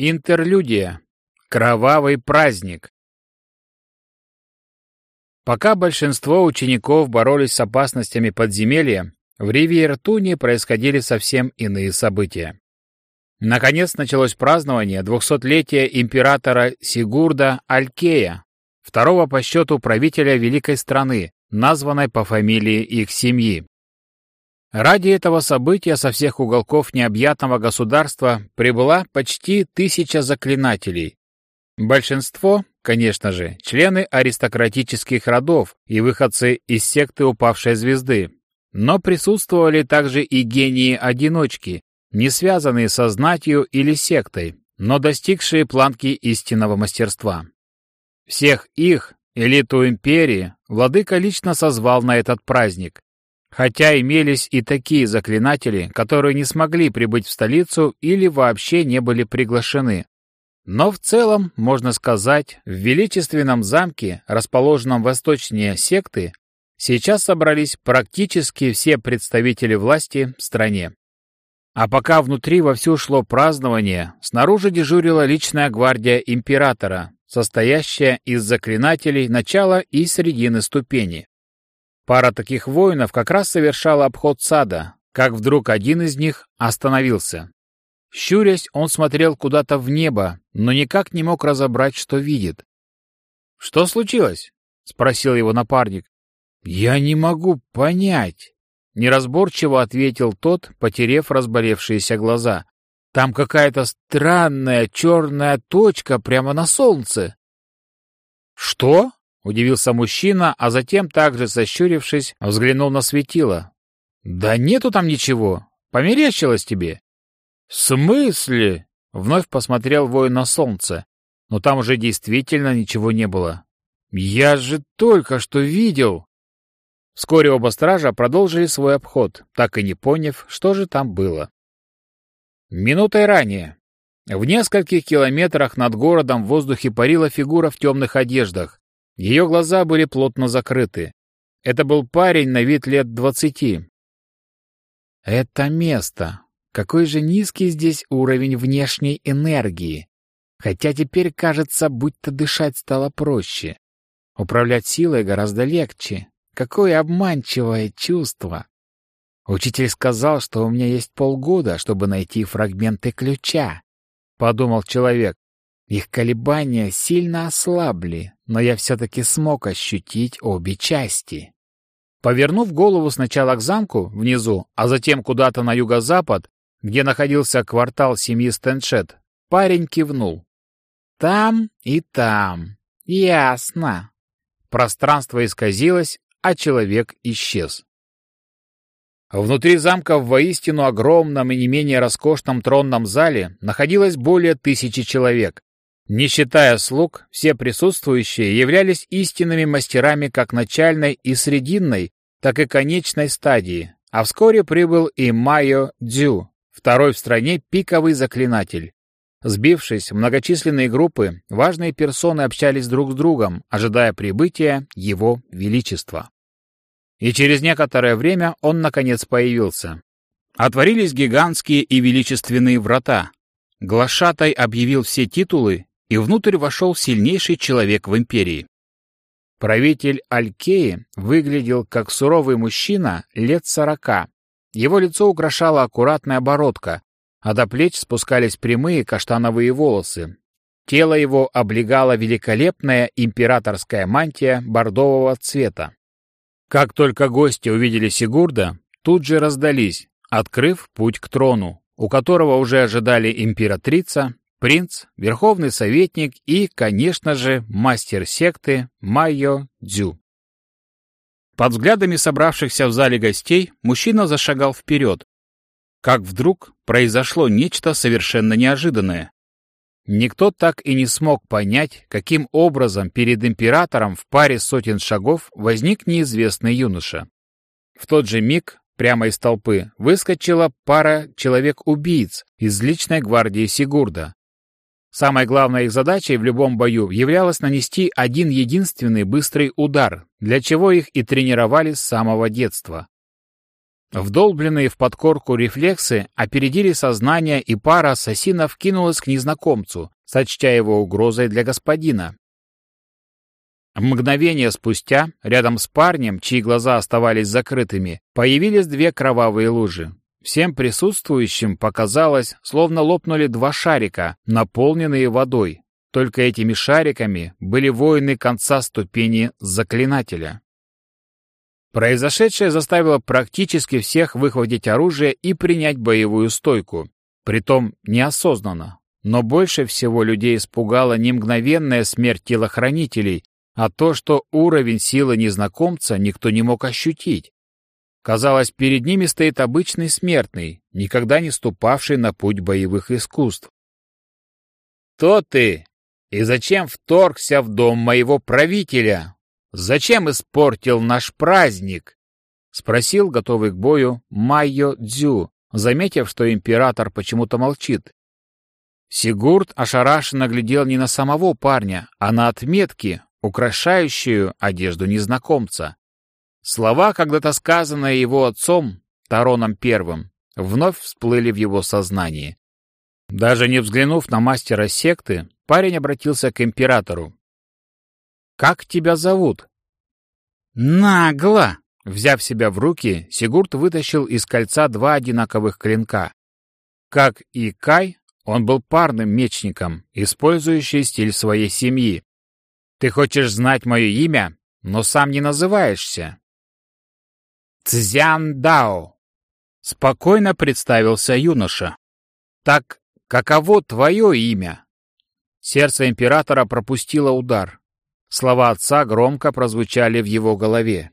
Интерлюдия. Кровавый праздник. Пока большинство учеников боролись с опасностями подземелья, в Ривьертуне происходили совсем иные события. Наконец началось празднование двухсотлетия императора Сигурда Алькея, второго по счету правителя великой страны, названной по фамилии их семьи. Ради этого события со всех уголков необъятного государства прибыла почти тысяча заклинателей. Большинство, конечно же, члены аристократических родов и выходцы из секты упавшей звезды. Но присутствовали также и гении-одиночки, не связанные со знатью или сектой, но достигшие планки истинного мастерства. Всех их, элиту империи, владыка лично созвал на этот праздник, Хотя имелись и такие заклинатели, которые не смогли прибыть в столицу или вообще не были приглашены. Но в целом, можно сказать, в величественном замке, расположенном восточнее секты, сейчас собрались практически все представители власти в стране. А пока внутри вовсю шло празднование, снаружи дежурила личная гвардия императора, состоящая из заклинателей начала и середины ступени. Пара таких воинов как раз совершала обход сада, как вдруг один из них остановился. Щурясь, он смотрел куда-то в небо, но никак не мог разобрать, что видит. «Что случилось?» — спросил его напарник. «Я не могу понять», — неразборчиво ответил тот, потерев разболевшиеся глаза. «Там какая-то странная черная точка прямо на солнце». «Что?» Удивился мужчина, а затем, также сощурившись, взглянул на светило. «Да нету там ничего. Померещилось тебе». «В смысле?» Вновь посмотрел воин на солнце, но там уже действительно ничего не было. «Я же только что видел!» Вскоре оба стража продолжили свой обход, так и не поняв, что же там было. Минутой ранее. В нескольких километрах над городом в воздухе парила фигура в темных одеждах, ее глаза были плотно закрыты. Это был парень на вид лет двадцати. Это место. Какой же низкий здесь уровень внешней энергии. Хотя теперь кажется, будто дышать стало проще. Управлять силой гораздо легче. Какое обманчивое чувство. Учитель сказал, что у меня есть полгода, чтобы найти фрагменты ключа. Подумал человек. Их колебания сильно ослабли, но я все-таки смог ощутить обе части. Повернув голову сначала к замку внизу, а затем куда-то на юго-запад, где находился квартал семьи Стэншет, парень кивнул. «Там и там. Ясно». Пространство исказилось, а человек исчез. Внутри замка в воистину огромном и не менее роскошном тронном зале находилось более тысячи человек, не считая слуг, все присутствующие являлись истинными мастерами как начальной и срединной, так и конечной стадии, а вскоре прибыл и Майо Дзю, второй в стране пиковый заклинатель. Сбившись в многочисленные группы, важные персоны общались друг с другом, ожидая прибытия Его Величества. И через некоторое время он, наконец, появился. Отворились гигантские и величественные врата. Глашатай объявил все титулы и внутрь вошел сильнейший человек в империи. Правитель Алькеи выглядел как суровый мужчина лет сорока. Его лицо украшала аккуратная бородка, а до плеч спускались прямые каштановые волосы. Тело его облегала великолепная императорская мантия бордового цвета. Как только гости увидели Сигурда, тут же раздались, открыв путь к трону, у которого уже ожидали императрица, принц, верховный советник и, конечно же, мастер секты Майо Дзю. Под взглядами собравшихся в зале гостей мужчина зашагал вперед. Как вдруг произошло нечто совершенно неожиданное. Никто так и не смог понять, каким образом перед императором в паре сотен шагов возник неизвестный юноша. В тот же миг прямо из толпы выскочила пара человек-убийц из личной гвардии Сигурда. Самой главной их задачей в любом бою являлось нанести один единственный быстрый удар, для чего их и тренировали с самого детства. Вдолбленные в подкорку рефлексы опередили сознание, и пара ассасинов кинулась к незнакомцу, сочтя его угрозой для господина. Мгновение спустя, рядом с парнем, чьи глаза оставались закрытыми, появились две кровавые лужи. Всем присутствующим показалось, словно лопнули два шарика, наполненные водой. Только этими шариками были воины конца ступени заклинателя. Произошедшее заставило практически всех выхватить оружие и принять боевую стойку, притом неосознанно. Но больше всего людей испугала не мгновенная смерть телохранителей, а то, что уровень силы незнакомца никто не мог ощутить. Казалось, перед ними стоит обычный смертный, никогда не ступавший на путь боевых искусств. «Кто ты? И зачем вторгся в дом моего правителя?» Зачем испортил наш праздник? Спросил, готовый к бою, Майо Дзю, заметив, что император почему-то молчит. Сигурд ошарашенно глядел не на самого парня, а на отметки, украшающую одежду незнакомца. Слова, когда-то сказанные его отцом, Тароном Первым, вновь всплыли в его сознании. Даже не взглянув на мастера секты, парень обратился к императору. Как тебя зовут?» «Нагло!» Взяв себя в руки, Сигурд вытащил из кольца два одинаковых клинка. Как и Кай, он был парным мечником, использующий стиль своей семьи. «Ты хочешь знать мое имя, но сам не называешься?» «Цзян Дао», — спокойно представился юноша. «Так каково твое имя?» Сердце императора пропустило удар. Слова отца громко прозвучали в его голове.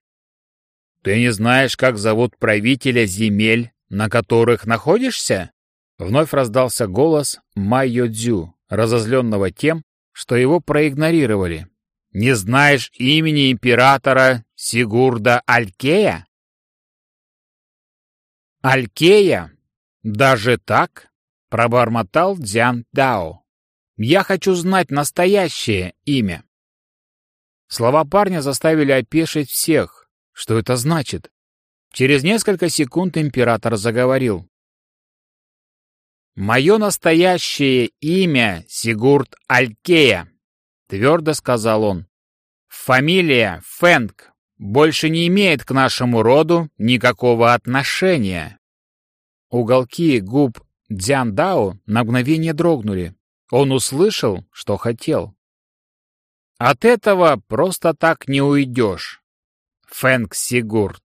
«Ты не знаешь, как зовут правителя земель, на которых находишься?» Вновь раздался голос Майо Дзю, разозленного тем, что его проигнорировали. «Не знаешь имени императора Сигурда Алькея?» «Алькея? Даже так?» — пробормотал Дзян Дао. «Я хочу знать настоящее имя». Слова парня заставили опешить всех. Что это значит? Через несколько секунд император заговорил. «Мое настоящее имя Сигурд Алькея», — твердо сказал он. «Фамилия Фэнг больше не имеет к нашему роду никакого отношения». Уголки губ Дзян Дао на мгновение дрогнули. Он услышал, что хотел. От этого просто так не уйдешь. Фэнк Сигурд.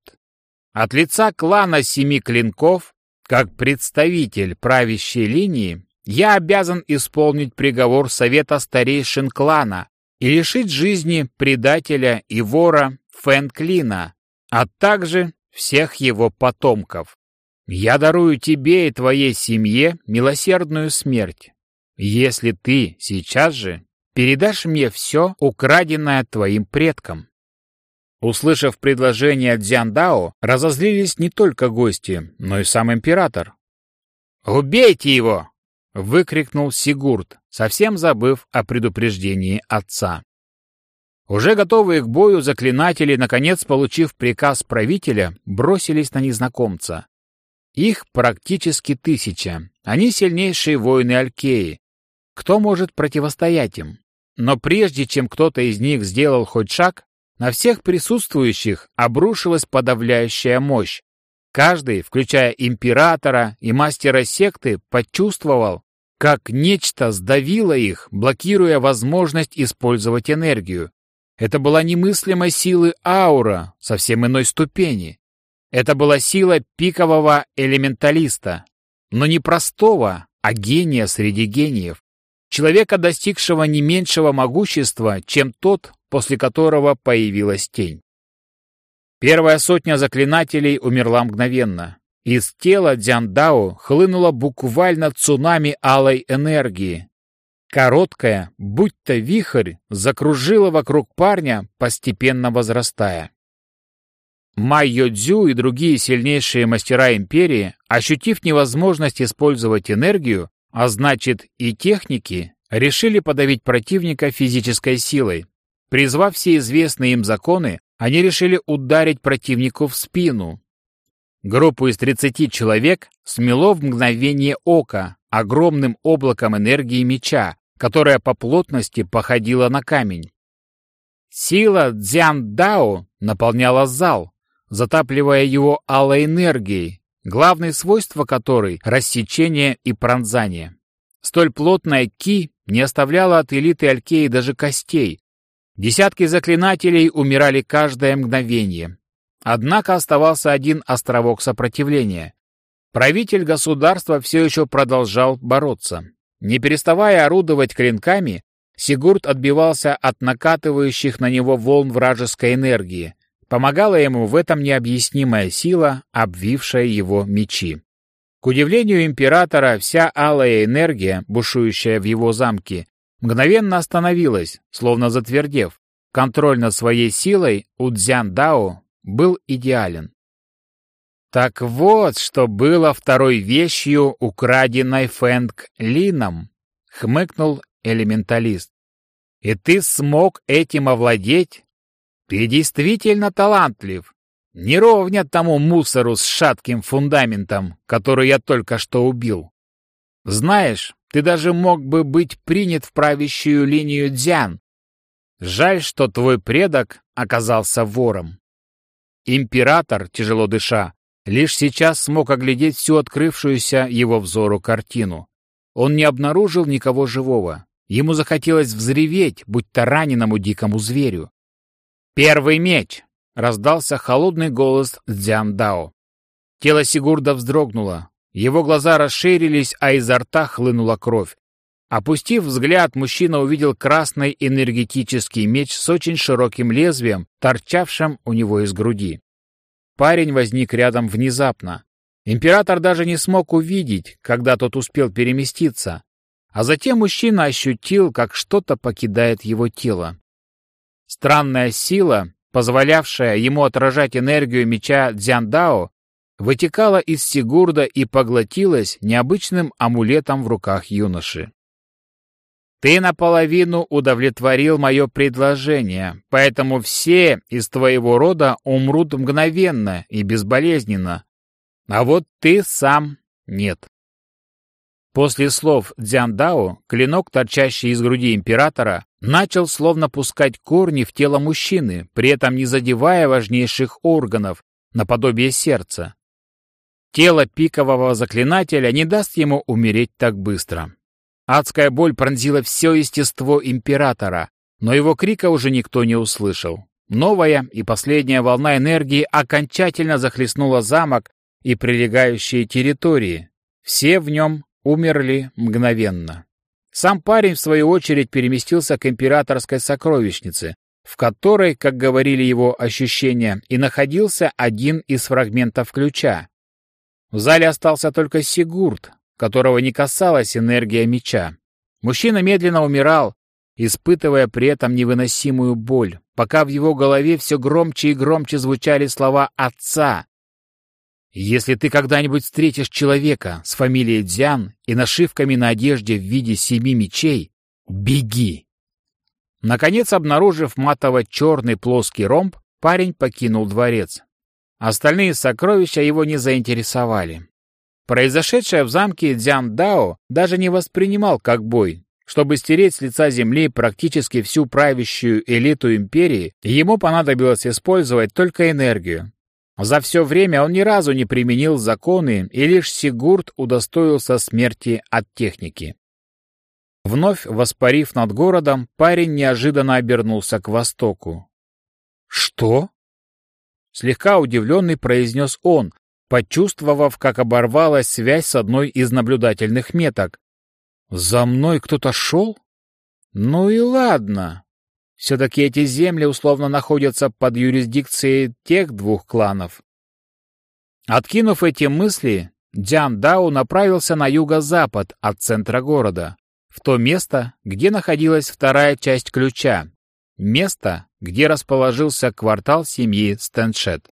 От лица клана Семи Клинков, как представитель правящей линии, я обязан исполнить приговор Совета Старейшин клана и лишить жизни предателя и вора Фэнклина, а также всех его потомков. Я дарую тебе и твоей семье милосердную смерть, если ты сейчас же передашь мне все, украденное твоим предкам». Услышав предложение Дзяндао, разозлились не только гости, но и сам император. «Убейте его!» — выкрикнул Сигурд, совсем забыв о предупреждении отца. Уже готовые к бою заклинатели, наконец получив приказ правителя, бросились на незнакомца. Их практически тысяча. Они сильнейшие воины Алькеи. Кто может противостоять им? Но прежде чем кто-то из них сделал хоть шаг, на всех присутствующих обрушилась подавляющая мощь. Каждый, включая императора и мастера секты, почувствовал, как нечто сдавило их, блокируя возможность использовать энергию. Это была немыслимой силы аура, совсем иной ступени. Это была сила пикового элементалиста, но не простого, а гения среди гениев человека, достигшего не меньшего могущества, чем тот, после которого появилась тень. Первая сотня заклинателей умерла мгновенно. Из тела Дзяндао хлынуло буквально цунами алой энергии. Короткая, будто вихрь, закружила вокруг парня, постепенно возрастая. Майо Дзю и другие сильнейшие мастера империи, ощутив невозможность использовать энергию, а значит и техники, решили подавить противника физической силой. Призвав все известные им законы, они решили ударить противнику в спину. Группу из 30 человек смело в мгновение ока огромным облаком энергии меча, которая по плотности походила на камень. Сила Дзян Дао наполняла зал, затапливая его алой энергией, главное свойство которой — рассечение и пронзание. Столь плотная ки не оставляла от элиты Алькеи даже костей. Десятки заклинателей умирали каждое мгновение. Однако оставался один островок сопротивления. Правитель государства все еще продолжал бороться. Не переставая орудовать клинками, Сигурд отбивался от накатывающих на него волн вражеской энергии. Помогала ему в этом необъяснимая сила, обвившая его мечи. К удивлению императора, вся алая энергия, бушующая в его замке, мгновенно остановилась, словно затвердев. Контроль над своей силой у Цзян Дао был идеален. Так вот, что было второй вещью, украденной Фэнг Лином, хмыкнул элементалист. И ты смог этим овладеть? Ты действительно талантлив. Не ровня тому мусору с шатким фундаментом, который я только что убил. Знаешь, ты даже мог бы быть принят в правящую линию Дзян. Жаль, что твой предок оказался вором. Император, тяжело дыша, лишь сейчас смог оглядеть всю открывшуюся его взору картину. Он не обнаружил никого живого. Ему захотелось взреветь, будь то раненому дикому зверю. «Первый меч!» — раздался холодный голос Дзян Дао. Тело Сигурда вздрогнуло. Его глаза расширились, а изо рта хлынула кровь. Опустив взгляд, мужчина увидел красный энергетический меч с очень широким лезвием, торчавшим у него из груди. Парень возник рядом внезапно. Император даже не смог увидеть, когда тот успел переместиться. А затем мужчина ощутил, как что-то покидает его тело. Странная сила, позволявшая ему отражать энергию меча Дзяндао, вытекала из Сигурда и поглотилась необычным амулетом в руках юноши. «Ты наполовину удовлетворил мое предложение, поэтому все из твоего рода умрут мгновенно и безболезненно, а вот ты сам нет». После слов Дзяндао клинок, торчащий из груди императора, начал словно пускать корни в тело мужчины, при этом не задевая важнейших органов, наподобие сердца. Тело пикового заклинателя не даст ему умереть так быстро. Адская боль пронзила все естество императора, но его крика уже никто не услышал. Новая и последняя волна энергии окончательно захлестнула замок и прилегающие территории. Все в нем умерли мгновенно. Сам парень, в свою очередь, переместился к императорской сокровищнице, в которой, как говорили его ощущения, и находился один из фрагментов ключа. В зале остался только Сигурд, которого не касалась энергия меча. Мужчина медленно умирал, испытывая при этом невыносимую боль, пока в его голове все громче и громче звучали слова отца, если ты когда-нибудь встретишь человека с фамилией Дзян и нашивками на одежде в виде семи мечей, беги!» Наконец, обнаружив матово-черный плоский ромб, парень покинул дворец. Остальные сокровища его не заинтересовали. Произошедшее в замке Дзян Дао даже не воспринимал как бой. Чтобы стереть с лица земли практически всю правящую элиту империи, ему понадобилось использовать только энергию, за все время он ни разу не применил законы, и лишь Сигурд удостоился смерти от техники. Вновь воспарив над городом, парень неожиданно обернулся к востоку. «Что?» Слегка удивленный произнес он, почувствовав, как оборвалась связь с одной из наблюдательных меток. «За мной кто-то шел? Ну и ладно. Все-таки эти земли условно находятся под юрисдикцией тех двух кланов. Откинув эти мысли, Дзян Дао направился на юго-запад от центра города, в то место, где находилась вторая часть ключа, место, где расположился квартал семьи Стэншет.